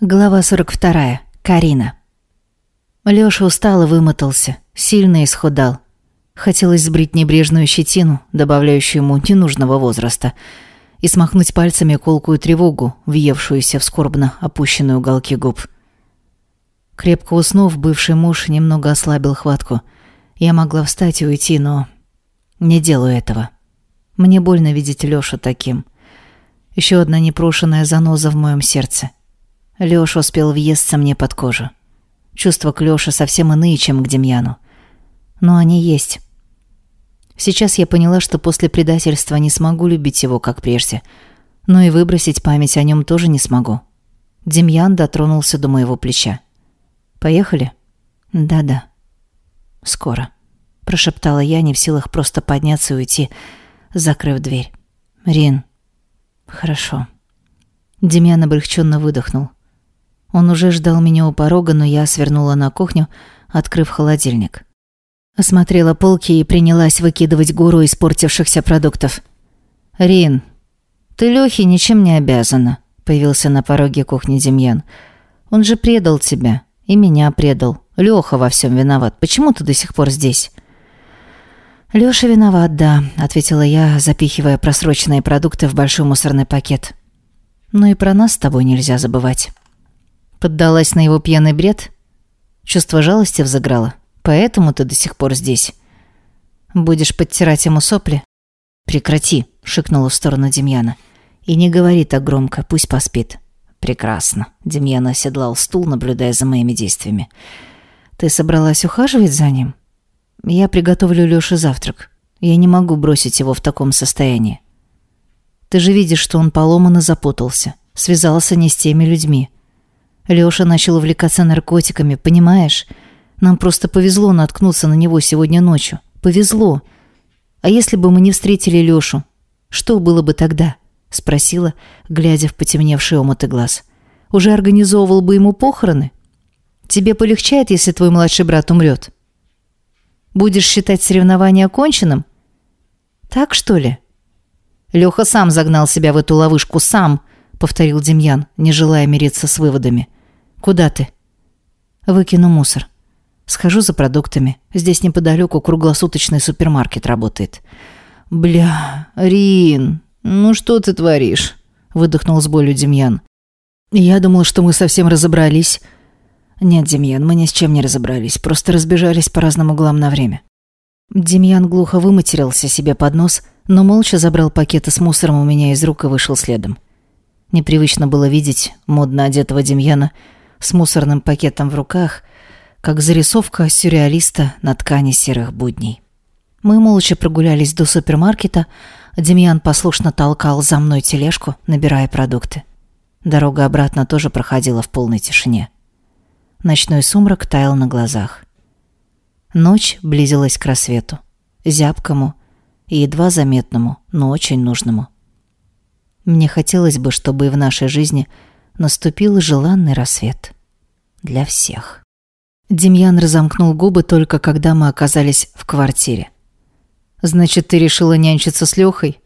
Глава 42. Карина. Лёша устал и вымотался, сильно исхудал. Хотелось сбрить небрежную щетину, добавляющую ему ненужного возраста, и смахнуть пальцами колкую тревогу, въевшуюся в скорбно опущенные уголки губ. Крепко уснув, бывший муж немного ослабил хватку. Я могла встать и уйти, но не делаю этого. Мне больно видеть Лёшу таким. Еще одна непрошенная заноза в моем сердце. Лёша успел въесться мне под кожу. Чувства к Лёше совсем иные, чем к Демьяну. Но они есть. Сейчас я поняла, что после предательства не смогу любить его, как прежде. Но и выбросить память о нем тоже не смогу. Демьян дотронулся до моего плеча. «Поехали?» «Да-да». «Скоро», – прошептала я, не в силах просто подняться и уйти, закрыв дверь. «Рин». «Хорошо». Демьян облегченно выдохнул. Он уже ждал меня у порога, но я свернула на кухню, открыв холодильник. Осмотрела полки и принялась выкидывать гору испортившихся продуктов. «Рин, ты Лёхе ничем не обязана», — появился на пороге кухни Демьян. «Он же предал тебя. И меня предал. Лёха во всем виноват. Почему ты до сих пор здесь?» «Лёша виноват, да», — ответила я, запихивая просроченные продукты в большой мусорный пакет. «Но и про нас с тобой нельзя забывать». Поддалась на его пьяный бред? Чувство жалости взыграло. Поэтому ты до сих пор здесь. Будешь подтирать ему сопли? Прекрати, шикнула в сторону Демьяна. И не говори так громко, пусть поспит. Прекрасно. Демьян оседлал стул, наблюдая за моими действиями. Ты собралась ухаживать за ним? Я приготовлю Лёше завтрак. Я не могу бросить его в таком состоянии. Ты же видишь, что он поломан и запутался. Связался не с теми людьми. Лёша начал увлекаться наркотиками, понимаешь? Нам просто повезло наткнуться на него сегодня ночью. Повезло. А если бы мы не встретили Лёшу, что было бы тогда? Спросила, глядя в потемневшие омуты глаз. Уже организовывал бы ему похороны? Тебе полегчает, если твой младший брат умрет? Будешь считать соревнование оконченным? Так что ли? Лёха сам загнал себя в эту ловушку, сам, повторил Демьян, не желая мириться с выводами. «Куда ты?» «Выкину мусор. Схожу за продуктами. Здесь неподалеку круглосуточный супермаркет работает». «Бля, Рин, ну что ты творишь?» Выдохнул с болью Демьян. «Я думал, что мы совсем разобрались». «Нет, Демьян, мы ни с чем не разобрались, просто разбежались по разным углам на время». Демьян глухо выматерился себе под нос, но молча забрал пакеты с мусором у меня из рук и вышел следом. Непривычно было видеть модно одетого Демьяна, с мусорным пакетом в руках, как зарисовка сюрреалиста на ткани серых будней. Мы молча прогулялись до супермаркета, Демьян послушно толкал за мной тележку, набирая продукты. Дорога обратно тоже проходила в полной тишине. Ночной сумрак таял на глазах. Ночь близилась к рассвету, зябкому и едва заметному, но очень нужному. Мне хотелось бы, чтобы и в нашей жизни – наступил желанный рассвет. Для всех. Демьян разомкнул губы только когда мы оказались в квартире. «Значит, ты решила нянчиться с Лёхой?»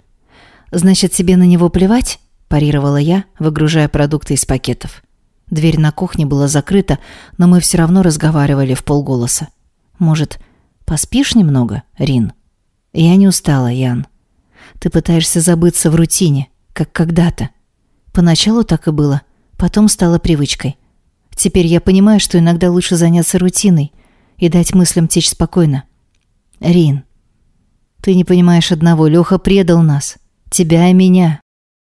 «Значит, тебе на него плевать?» – парировала я, выгружая продукты из пакетов. Дверь на кухне была закрыта, но мы все равно разговаривали в полголоса. «Может, поспишь немного, Рин?» «Я не устала, Ян. Ты пытаешься забыться в рутине, как когда-то. Поначалу так и было – Потом стало привычкой. Теперь я понимаю, что иногда лучше заняться рутиной и дать мыслям течь спокойно. Рин, ты не понимаешь одного, Леха предал нас. Тебя и меня.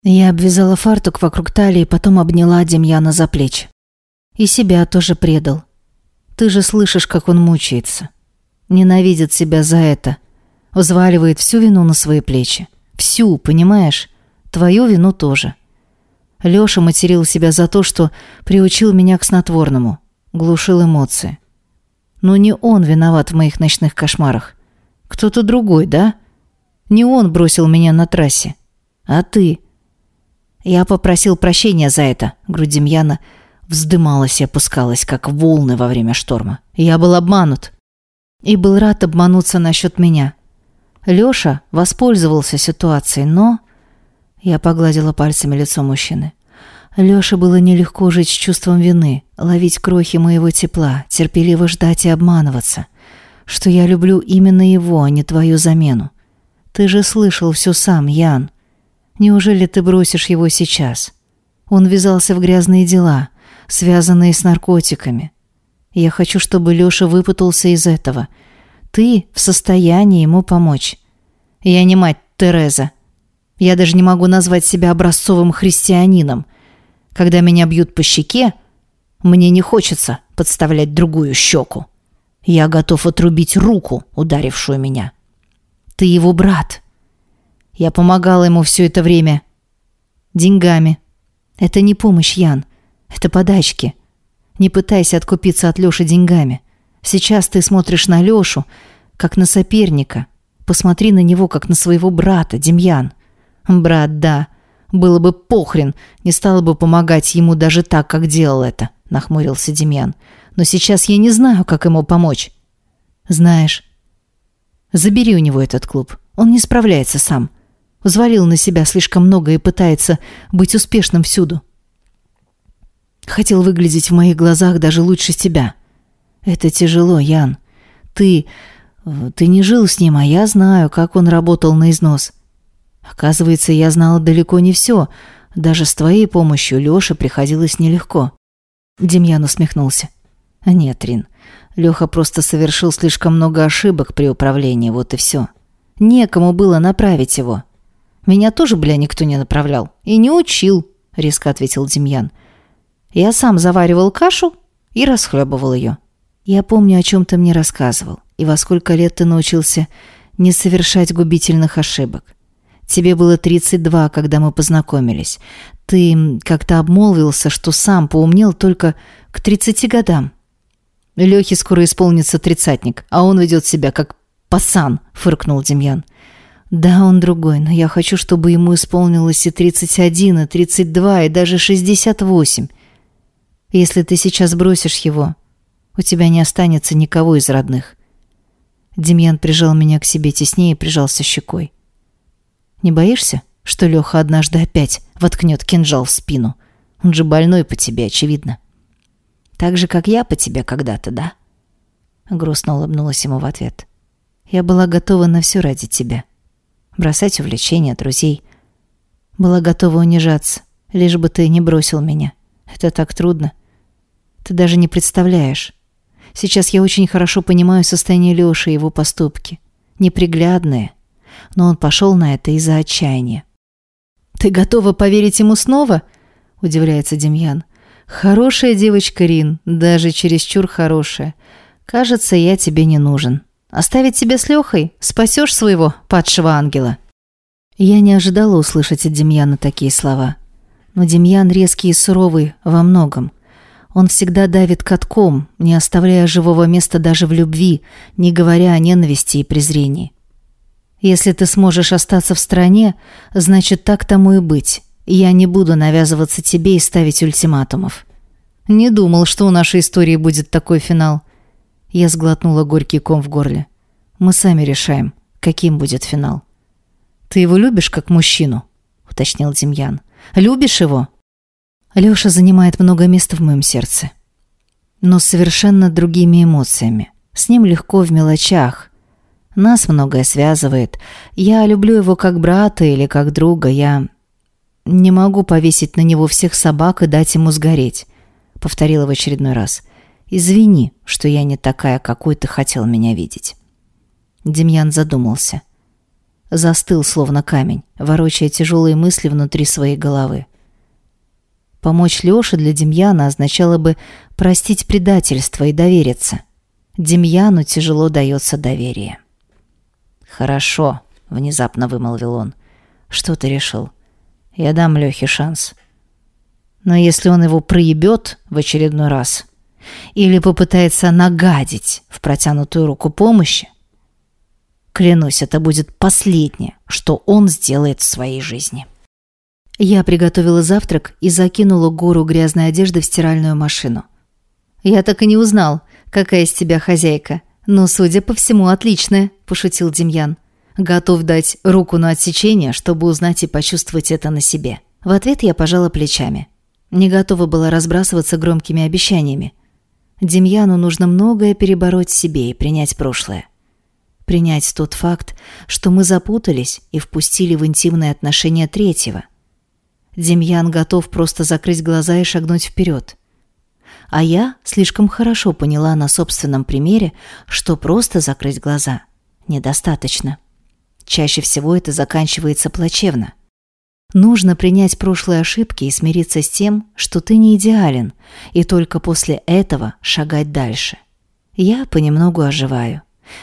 Я обвязала фартук вокруг талии, потом обняла Демьяна за плечи. И себя тоже предал. Ты же слышишь, как он мучается. Ненавидит себя за это. Взваливает всю вину на свои плечи. Всю, понимаешь? Твою вину тоже. Лёша материл себя за то, что приучил меня к снотворному, глушил эмоции. Но не он виноват в моих ночных кошмарах. Кто-то другой, да? Не он бросил меня на трассе, а ты. Я попросил прощения за это. Грудь Демьяна вздымалась и опускалась, как волны во время шторма. Я был обманут. И был рад обмануться насчет меня. Лёша воспользовался ситуацией, но... Я погладила пальцами лицо мужчины. Лёше было нелегко жить с чувством вины, ловить крохи моего тепла, терпеливо ждать и обманываться. Что я люблю именно его, а не твою замену. Ты же слышал все сам, Ян. Неужели ты бросишь его сейчас? Он ввязался в грязные дела, связанные с наркотиками. Я хочу, чтобы Лёша выпутался из этого. Ты в состоянии ему помочь. Я не мать Тереза. Я даже не могу назвать себя образцовым христианином. Когда меня бьют по щеке, мне не хочется подставлять другую щеку. Я готов отрубить руку, ударившую меня. Ты его брат. Я помогала ему все это время. Деньгами. Это не помощь, Ян. Это подачки. Не пытайся откупиться от Лёши деньгами. Сейчас ты смотришь на Лёшу, как на соперника. Посмотри на него, как на своего брата, Демьян. Брат, да. Было бы похрен, не стало бы помогать ему даже так, как делал это, нахмурился Демьян. Но сейчас я не знаю, как ему помочь. Знаешь, забери у него этот клуб. Он не справляется сам. Взвалил на себя слишком много и пытается быть успешным всюду. Хотел выглядеть в моих глазах даже лучше тебя. Это тяжело, Ян. Ты... ты не жил с ним, а я знаю, как он работал на износ. Оказывается, я знала далеко не все. Даже с твоей помощью Лёше приходилось нелегко. Демьян усмехнулся. Нет, Рин, Лёха просто совершил слишком много ошибок при управлении, вот и все. Некому было направить его. Меня тоже, бля, никто не направлял. И не учил, резко ответил Демьян. Я сам заваривал кашу и расхлебывал ее. Я помню, о чем ты мне рассказывал, и во сколько лет ты научился не совершать губительных ошибок. Тебе было 32, когда мы познакомились. Ты как-то обмолвился, что сам поумнел только к 30 годам. Лёхе скоро исполнится тридцатник, а он ведет себя как пацан, фыркнул Демьян. Да, он другой, но я хочу, чтобы ему исполнилось и 31, и 32, и даже 68. Если ты сейчас бросишь его, у тебя не останется никого из родных. Демьян прижал меня к себе теснее и прижался щекой. Не боишься, что Леха однажды опять воткнет кинжал в спину? Он же больной по тебе, очевидно. Так же, как я по тебе когда-то, да?» Грустно улыбнулась ему в ответ. «Я была готова на все ради тебя. Бросать увлечения, друзей. Была готова унижаться, лишь бы ты не бросил меня. Это так трудно. Ты даже не представляешь. Сейчас я очень хорошо понимаю состояние Лёши и его поступки. Неприглядные, но он пошел на это из-за отчаяния. «Ты готова поверить ему снова?» – удивляется Демьян. «Хорошая девочка, Рин, даже чересчур хорошая. Кажется, я тебе не нужен. Оставить тебя с Лехой? Спасешь своего падшего ангела?» Я не ожидала услышать от Демьяна такие слова. Но Демьян резкий и суровый во многом. Он всегда давит катком, не оставляя живого места даже в любви, не говоря о ненависти и презрении. Если ты сможешь остаться в стране, значит, так тому и быть. Я не буду навязываться тебе и ставить ультиматумов. Не думал, что у нашей истории будет такой финал. Я сглотнула горький ком в горле. Мы сами решаем, каким будет финал. Ты его любишь как мужчину? уточнил Демьян. Любишь его? Лёша занимает много места в моем сердце. Но совершенно другими эмоциями. С ним легко в мелочах, нас многое связывает. Я люблю его как брата или как друга. Я не могу повесить на него всех собак и дать ему сгореть. Повторила в очередной раз. Извини, что я не такая, какой ты хотел меня видеть. Демьян задумался. Застыл, словно камень, ворочая тяжелые мысли внутри своей головы. Помочь Лёше для Демьяна означало бы простить предательство и довериться. Демьяну тяжело дается доверие. «Хорошо», — внезапно вымолвил он. «Что ты решил? Я дам Лехе шанс. Но если он его проебет в очередной раз или попытается нагадить в протянутую руку помощи, клянусь, это будет последнее, что он сделает в своей жизни». Я приготовила завтрак и закинула гору грязной одежды в стиральную машину. «Я так и не узнал, какая из тебя хозяйка», «Ну, судя по всему, отличная», – пошутил Демьян. «Готов дать руку на отсечение, чтобы узнать и почувствовать это на себе». В ответ я пожала плечами. Не готова была разбрасываться громкими обещаниями. Демьяну нужно многое перебороть себе и принять прошлое. Принять тот факт, что мы запутались и впустили в интимные отношения третьего. Демьян готов просто закрыть глаза и шагнуть вперед. А я слишком хорошо поняла на собственном примере, что просто закрыть глаза недостаточно. Чаще всего это заканчивается плачевно. Нужно принять прошлые ошибки и смириться с тем, что ты не идеален, и только после этого шагать дальше. Я понемногу оживаю.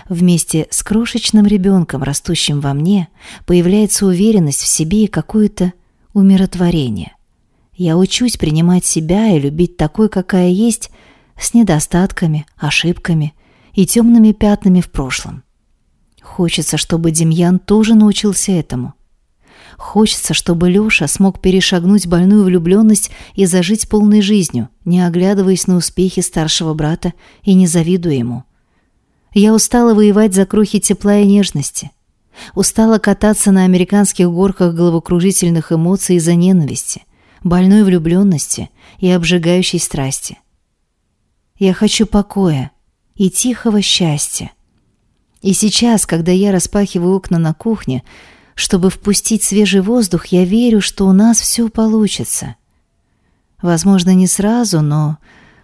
Вместе с крошечным ребенком, растущим во мне, появляется уверенность в себе и какое-то умиротворение. Я учусь принимать себя и любить такой, какая есть, с недостатками, ошибками и темными пятнами в прошлом. Хочется, чтобы Демьян тоже научился этому. Хочется, чтобы Лёша смог перешагнуть больную влюбленность и зажить полной жизнью, не оглядываясь на успехи старшего брата и не завидуя ему. Я устала воевать за крохи тепла и нежности. Устала кататься на американских горках головокружительных эмоций из-за ненависти, больной влюбленности и обжигающей страсти. Я хочу покоя и тихого счастья. И сейчас, когда я распахиваю окна на кухне, чтобы впустить свежий воздух, я верю, что у нас все получится. Возможно, не сразу, но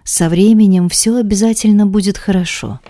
со временем все обязательно будет хорошо.